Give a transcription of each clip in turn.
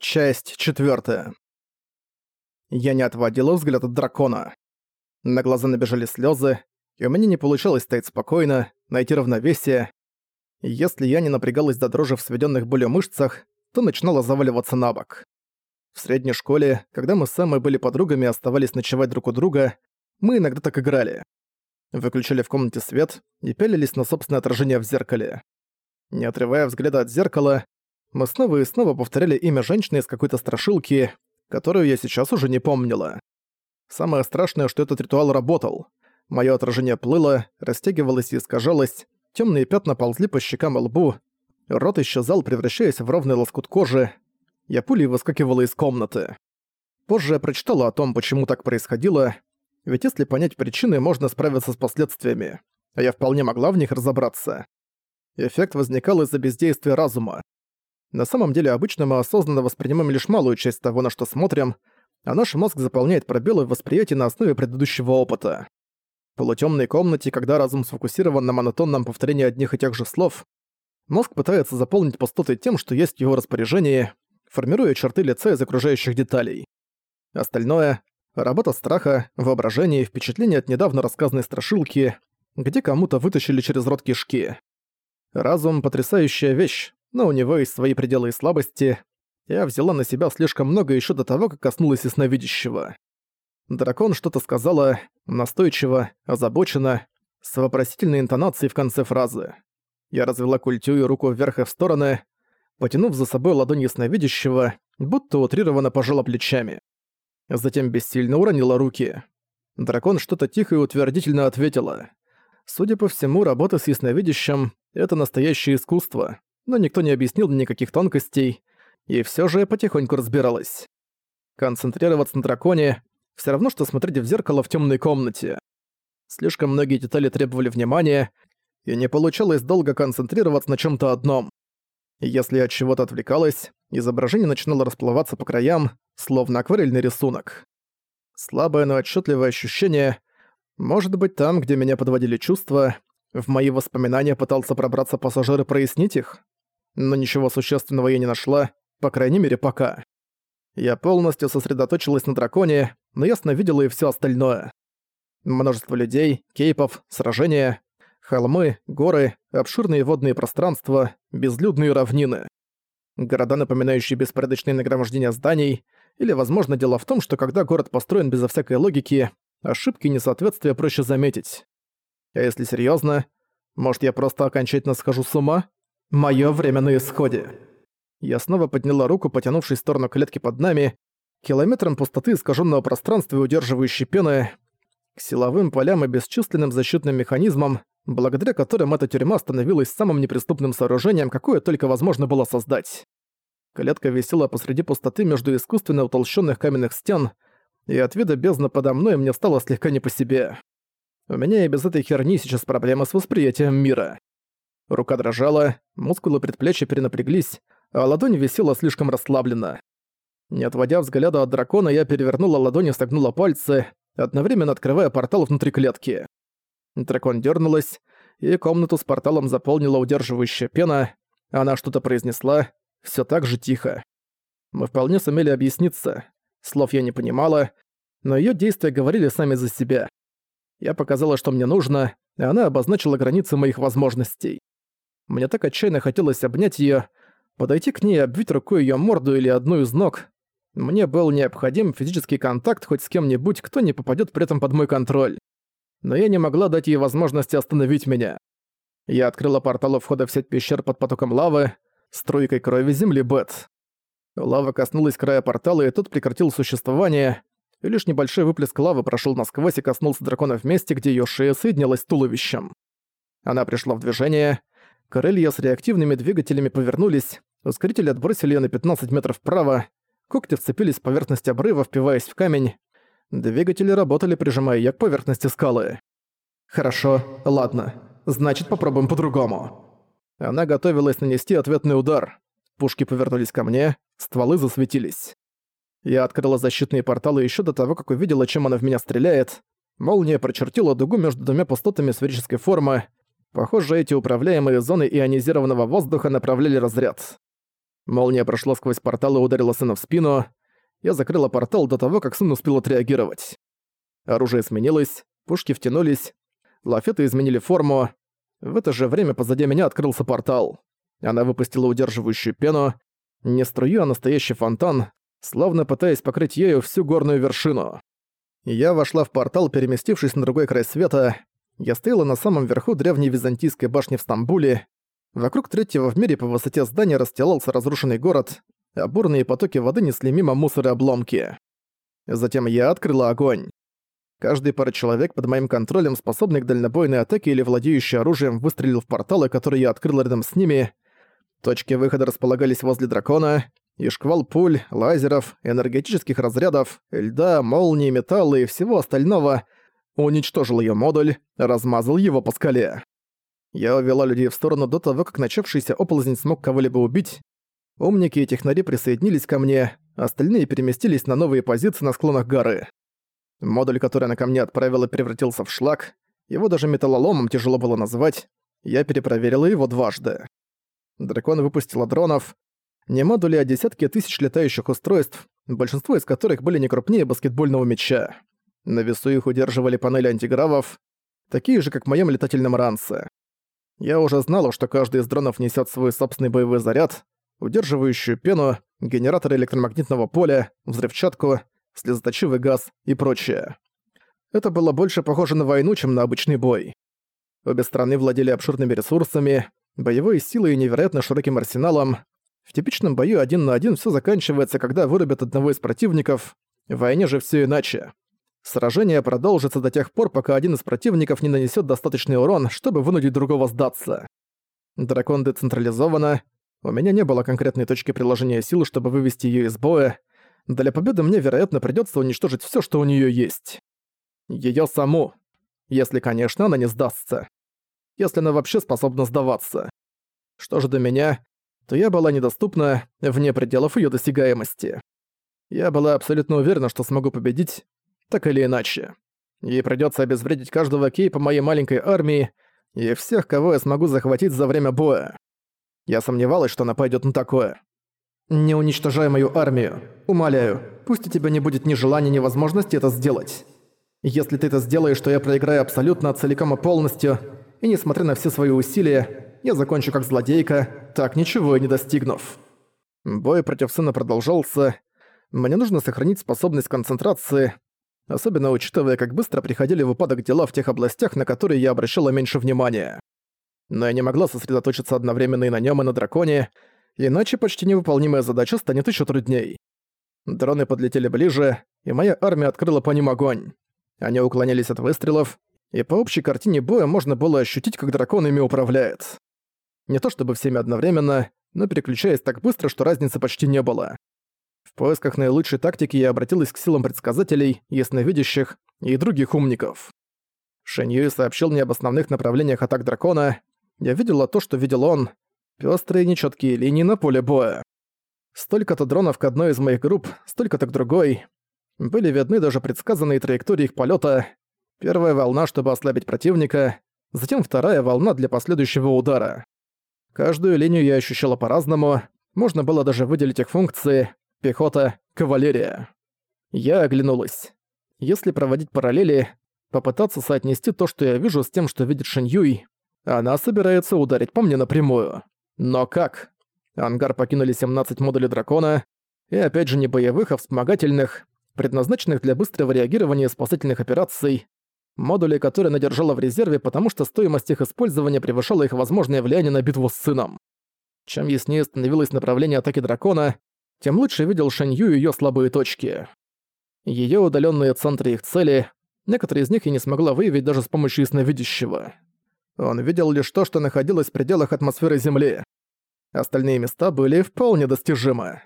Часть четвертая. Я не отводила взгляд от дракона. На глаза набежали слезы, и у меня не получалось стоять спокойно, найти равновесие. Если я не напрягалась до дрожи в сведенных болью мышцах, то начинала заваливаться на бок. В средней школе, когда мы с Сэмой были подругами и оставались ночевать друг у друга, мы иногда так играли. Выключали в комнате свет и пялились на собственное отражение в зеркале. Не отрывая взгляда от зеркала, мы снова и снова повторяли имя женщины из какой-то страшилки, которую я сейчас уже не помнила. Самое страшное, что этот ритуал работал. Моё отражение плыло, растягивалось и искажалось, тёмные пятна ползли по щекам и лбу, рот исчезал, превращаясь в ровный лоскут кожи. Я пулей выскакивала из комнаты. Позже я прочитала о том, почему так происходило, ведь если понять причины, можно справиться с последствиями. А я вполне могла в них разобраться. Эффект возникал из-за бездействия разума. На самом деле обычно мы осознанно воспринимаем лишь малую часть того, на что смотрим, а наш мозг заполняет пробелы в восприятии на основе предыдущего опыта. В полутемной комнате, когда разум сфокусирован на монотонном повторении одних и тех же слов, мозг пытается заполнить пустоты тем, что есть в его распоряжении, формируя черты лица из окружающих деталей. Остальное — работа страха, воображение и впечатление от недавно рассказанной страшилки, где кому-то вытащили через рот кишки. Разум — потрясающая вещь, но у него есть свои пределы и слабости. Я взяла на себя слишком много еще до того, как коснулась ясновидящего. Дракон что-то сказала, настойчиво, озабоченно, с вопросительной интонацией в конце фразы. Я развела культю и руку вверх и в стороны, потянув за собой ладонь ясновидящего, будто утрированно пожала плечами. Затем бессильно уронила руки. Дракон что-то тихо и утвердительно ответила. Судя по всему, работа с ясновидящим — это настоящее искусство но никто не объяснил никаких тонкостей, и все же я потихоньку разбиралась. Концентрироваться на драконе — все равно, что смотреть в зеркало в темной комнате. Слишком многие детали требовали внимания, и не получалось долго концентрироваться на чем то одном. Если я от чего-то отвлекалась, изображение начинало расплываться по краям, словно акварельный рисунок. Слабое, но отчетливое ощущение, может быть, там, где меня подводили чувства, в мои воспоминания пытался пробраться пассажир и прояснить их но ничего существенного я не нашла, по крайней мере пока. Я полностью сосредоточилась на драконе, но ясно видела и все остальное. Множество людей, кейпов, сражения, холмы, горы, обширные водные пространства, безлюдные равнины. Города, напоминающие беспорядочные нагромождения зданий, или, возможно, дело в том, что когда город построен безо всякой логики, ошибки и несоответствия проще заметить. А если серьезно, может, я просто окончательно схожу с ума? Моё время на исходе. Я снова подняла руку, потянувшись в сторону клетки под нами, километром пустоты искаженного пространства и удерживающей пены, к силовым полям и бесчисленным защитным механизмам, благодаря которым эта тюрьма становилась самым неприступным сооружением, какое только возможно было создать. Клетка висела посреди пустоты между искусственно утолщенных каменных стен, и от вида бездны подо мной мне стало слегка не по себе. У меня и без этой херни сейчас проблема с восприятием мира. Рука дрожала, мускулы предплечья перенапряглись, а ладонь висела слишком расслабленно. Не отводя взгляда от дракона, я перевернула ладонь и согнула пальцы, одновременно открывая портал внутри клетки. Дракон дернулась, и комнату с порталом заполнила удерживающая пена. Она что-то произнесла, все так же тихо. Мы вполне сумели объясниться. Слов я не понимала, но ее действия говорили сами за себя. Я показала, что мне нужно, и она обозначила границы моих возможностей. Мне так отчаянно хотелось обнять её, подойти к ней и обвить рукой её морду или одну из ног. Мне был необходим физический контакт хоть с кем-нибудь, кто не попадёт при этом под мой контроль. Но я не могла дать ей возможности остановить меня. Я открыла портал входа в сеть пещер под потоком лавы, струйкой крови земли Бет. Лава коснулась края портала, и тот прекратил существование, и лишь небольшой выплеск лавы прошёл насквозь и коснулся дракона в месте, где её шея соединилась с туловищем. Она пришла в движение, Крылья с реактивными двигателями повернулись, ускорители отбросили её на 15 метров вправо, когти вцепились в поверхность обрыва, впиваясь в камень. Двигатели работали, прижимая её к поверхности скалы. «Хорошо, ладно. Значит, попробуем по-другому». Она готовилась нанести ответный удар. Пушки повернулись ко мне, стволы засветились. Я открыла защитные порталы ещё до того, как увидела, чем она в меня стреляет. Молния прочертила дугу между двумя пустотами сферической формы, Похоже, эти управляемые зоны ионизированного воздуха направляли разряд. Молния прошла сквозь портал и ударила сына в спину. Я закрыла портал до того, как сын успел отреагировать. Оружие сменилось, пушки втянулись, лафеты изменили форму. В это же время позади меня открылся портал. Она выпустила удерживающую пену, не струю, а настоящий фонтан, словно пытаясь покрыть ею всю горную вершину. Я вошла в портал, переместившись на другой край света. Я стояла на самом верху древней византийской башни в Стамбуле. Вокруг третьего в мире по высоте здания расстилался разрушенный город, а бурные потоки воды несли мимо мусор и обломки. Затем я открыла огонь. Каждый пара человек под моим контролем, способный к дальнобойной атаке или владеющий оружием, выстрелил в порталы, которые я открыла рядом с ними. Точки выхода располагались возле дракона, и шквал пуль, лазеров, энергетических разрядов, льда, молнии, металла и всего остального уничтожил ее модуль, размазал его по скале. Я увела людей в сторону до того, как начавшийся оползнень смог кого-либо убить. Умники и технари присоединились ко мне, остальные переместились на новые позиции на склонах горы. Модуль, который она ко мне отправила, превратился в шлак. Его даже металлоломом тяжело было назвать. Я перепроверила его дважды. Дракон выпустила дронов. Не модули, а десятки тысяч летающих устройств, большинство из которых были не крупнее баскетбольного мяча. На весу их удерживали панели антигравов, такие же, как в моем летательном ранце. Я уже знала, что каждый из дронов несет свой собственный боевой заряд, удерживающую пену, генератор электромагнитного поля, взрывчатку, слезоточивый газ и прочее. Это было больше похоже на войну, чем на обычный бой. Обе страны владели обширными ресурсами, боевой силой и невероятно широким арсеналом. В типичном бою один на один все заканчивается, когда вырубят одного из противников. В войне же все иначе. Сражение продолжится до тех пор, пока один из противников не нанесет достаточный урон, чтобы вынудить другого сдаться. Дракон децентрализована. У меня не было конкретной точки приложения сил, чтобы вывести ее из боя, для победы мне, вероятно, придётся уничтожить всё, что у неё есть. Её саму. Если, конечно, она не сдастся. Если она вообще способна сдаваться. Что же до меня, то я была недоступна вне пределов её досягаемости. Я была абсолютно уверена, что смогу победить, так или иначе. Ей придётся обезвредить каждого кейпа моей маленькой армии и всех, кого я смогу захватить за время боя. Я сомневалась, что она пойдёт на такое. «Не уничтожай мою армию. Умоляю, пусть у тебя не будет ни желания, ни возможности это сделать. Если ты это сделаешь, то я проиграю абсолютно, целиком и полностью, и несмотря на все свои усилия, я закончу как злодейка, так ничего и не достигнув». Бой против сына продолжался. Мне нужно сохранить способность концентрации, особенно учитывая, как быстро приходили в упадок дела в тех областях, на которые я обращала меньше внимания. Но я не могла сосредоточиться одновременно и на нем, и на драконе, иначе почти невыполнимая задача станет еще трудней. Дроны подлетели ближе, и моя армия открыла по ним огонь. Они уклонялись от выстрелов, и по общей картине боя можно было ощутить, как дракон ими управляет. Не то чтобы всеми одновременно, но переключаясь так быстро, что разницы почти не было. В поисках наилучшей тактики я обратилась к силам предсказателей, ясновидящих и других умников. Шэньюи сообщил мне об основных направлениях атак дракона. Я видела то, что видел он, Пёстрые нечёткие линии на поле боя. Столько-то дронов к одной из моих групп, столько-то к другой. Были видны даже предсказанные траектории их полёта. Первая волна, чтобы ослабить противника, затем вторая волна для последующего удара. Каждую линию я ощущала по-разному, можно было даже выделить их функции пехота, кавалерия. Я оглянулась. Если проводить параллели, попытаться соотнести то, что я вижу, с тем, что видит Шиньюй, она собирается ударить по мне напрямую. Но как? Ангар покинули 17 модулей дракона, и опять же не боевых, а вспомогательных, предназначенных для быстрого реагирования и спасательных операций, модули, которые она держала в резерве, потому что стоимость их использования превышала их возможное влияние на битву с сыном. Чем яснее становилось направление атаки дракона, тем лучше видел Шэнью ее слабые точки. Ее удаленные центры их цели, некоторые из них я не смогла выявить даже с помощью ясновидящего. Он видел лишь то, что находилось в пределах атмосферы Земли. Остальные места были вполне достижимы.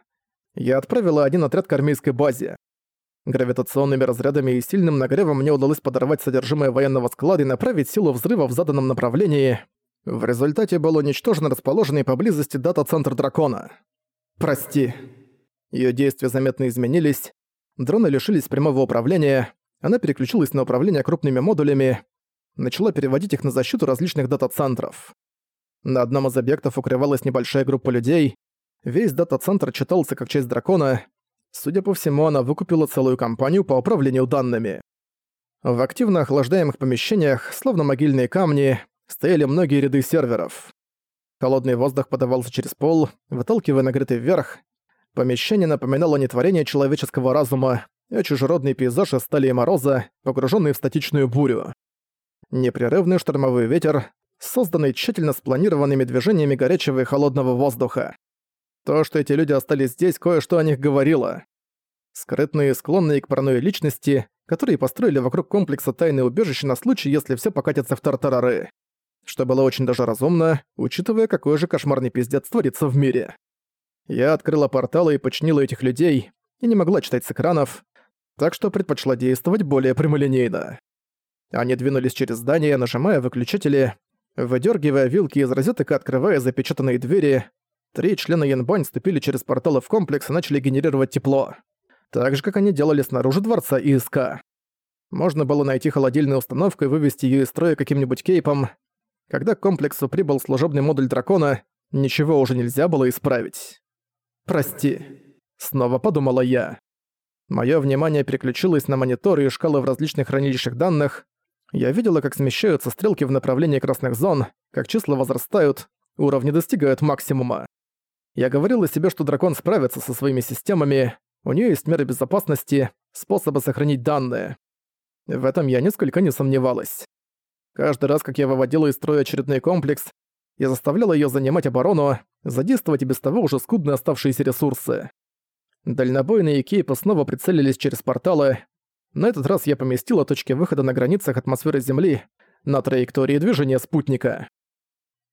Я отправила один отряд к армейской базе. Гравитационными разрядами и сильным нагревом мне удалось подорвать содержимое военного склада и направить силу взрыва в заданном направлении. В результате был уничтожен расположенный поблизости дата-центр дракона. «Прости». Её действия заметно изменились. Дроны лишились прямого управления. Она переключилась на управление крупными модулями, начала переводить их на защиту различных дата-центров. На одном из объектов укрывалась небольшая группа людей. Весь дата-центр читался как часть дракона. Судя по всему, она выкупила целую компанию по управлению данными. В активно охлаждаемых помещениях, словно могильные камни, стояли многие ряды серверов. Холодный воздух подавался через пол, выталкивая нагретый вверх. Помещение напоминало не творение человеческого разума, а чужеродный пейзаж из стали и мороза, погруженный в статичную бурю. Непрерывный штормовой ветер, созданный тщательно спланированными движениями горячего и холодного воздуха. То, что эти люди остались здесь, кое-что о них говорило. Скрытные, склонные к паранойи личности, которые построили вокруг комплекса тайные убежища на случай, если все покатится в тартарары. Что было очень даже разумно, учитывая, какой же кошмарный пиздец творится в мире. Я открыла порталы и починила этих людей, и не могла читать с экранов, так что предпочла действовать более прямолинейно. Они двинулись через здание, нажимая выключатели, выдергивая вилки из розеток и открывая запечатанные двери. Три члена Янбань ступили через порталы в комплекс и начали генерировать тепло так же, как они делали снаружи дворца ИСК. Можно было найти холодильную установку и вывести ее из строя каким-нибудь кейпом. Когда к комплексу прибыл служебный модуль дракона, ничего уже нельзя было исправить. «Прости», — снова подумала я. Моё внимание переключилось на мониторы и шкалы в различных хранилищах данных. Я видела, как смещаются стрелки в направлении красных зон, как числа возрастают, уровни достигают максимума. Я говорила себе, что дракон справится со своими системами, у нее есть меры безопасности, способы сохранить данные. В этом я нисколько не сомневалась. Каждый раз, как я выводила из строя очередной комплекс, я заставляла ее занимать оборону, задействовать и без того уже скудные оставшиеся ресурсы. Дальнобойные кейпы снова прицелились через порталы. На этот раз я поместила точки выхода на границах атмосферы Земли на траектории движения спутника.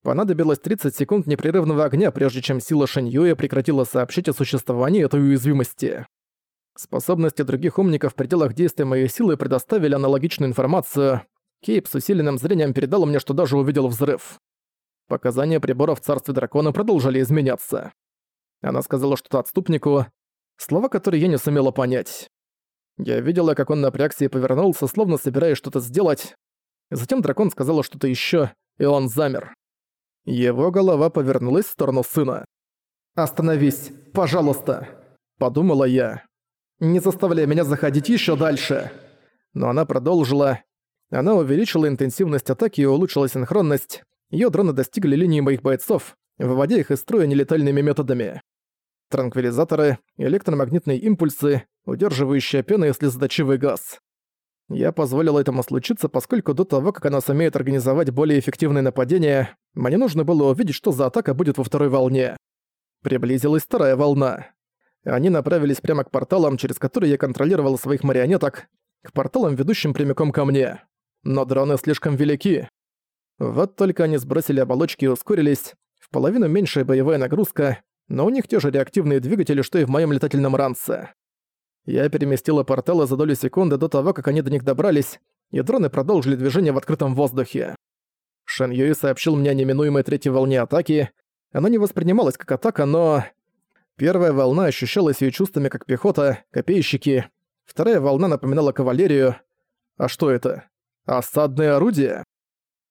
Понадобилось 30 секунд непрерывного огня, прежде чем сила Шэньюя прекратила сообщить о существовании этой уязвимости. Способности других умников в пределах действия моей силы предоставили аналогичную информацию. Кейп с усиленным зрением передал мне, что даже увидел взрыв. Показания приборов в царстве дракона продолжали изменяться. Она сказала что-то отступнику, слова которые я не сумела понять. Я видела, как он напрягся и повернулся, словно собираясь что-то сделать. Затем дракон сказал что-то ещё, и он замер. Его голова повернулась в сторону сына. «Остановись, пожалуйста», — подумала я. «Не заставляй меня заходить еще дальше». Но она продолжила. Она увеличила интенсивность атаки и улучшила синхронность. Её дроны достигли линии моих бойцов, выводя их из строя нелетальными методами. Транквилизаторы, электромагнитные импульсы, удерживающая пена и слезоточивый газ. Я позволил этому случиться, поскольку до того, как она сумеет организовать более эффективное нападение, мне нужно было увидеть, что за атака будет во второй волне. Приблизилась вторая волна. Они направились прямо к порталам, через которые я контролировал своих марионеток, к порталам, ведущим прямиком ко мне. Но дроны слишком велики. Вот только они сбросили оболочки и ускорились, в половину меньшая боевая нагрузка, но у них те же реактивные двигатели, что и в моем летательном ранце. Я переместила порталы за долю секунды до того, как они до них добрались, и дроны продолжили движение в открытом воздухе. Шэн Юи сообщил мне о неминуемой третьей волне атаки. Она не воспринималась как атака, но... Первая волна ощущалась ее чувствами как пехота, копейщики. Вторая волна напоминала кавалерию. А что это? Осадное орудие?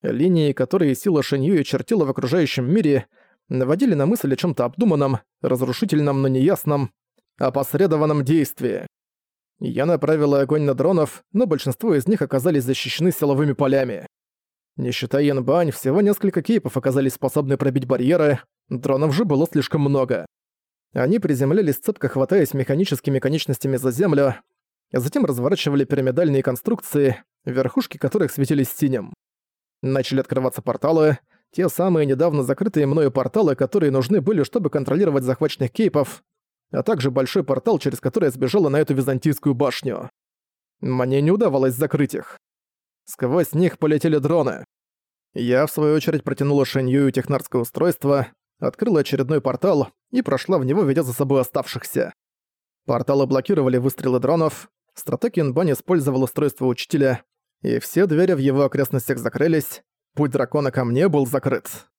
Линии, которые сила Шэньюи чертила в окружающем мире, наводили на мысль о чем то обдуманном, разрушительном, но неясном, опосредованном действии. Я направила огонь на дронов, но большинство из них оказались защищены силовыми полями. Не считая Янбань, всего несколько кейпов оказались способны пробить барьеры, дронов же было слишком много. Они приземлялись цепко хватаясь механическими конечностями за землю, а затем разворачивали пирамидальные конструкции, верхушки которых светились синим. Начали открываться порталы, те самые недавно закрытые мною порталы, которые нужны были, чтобы контролировать захваченных кейпов, а также большой портал, через который я сбежала на эту византийскую башню. Мне не удавалось закрыть их. Сквозь них полетели дроны. Я, в свою очередь, протянула Шенью технарское устройство, открыла очередной портал и прошла в него, ведя за собой оставшихся. Порталы блокировали выстрелы дронов, стратег Инбан использовал устройство учителя, и все двери в его окрестностях закрылись, путь дракона ко мне был закрыт.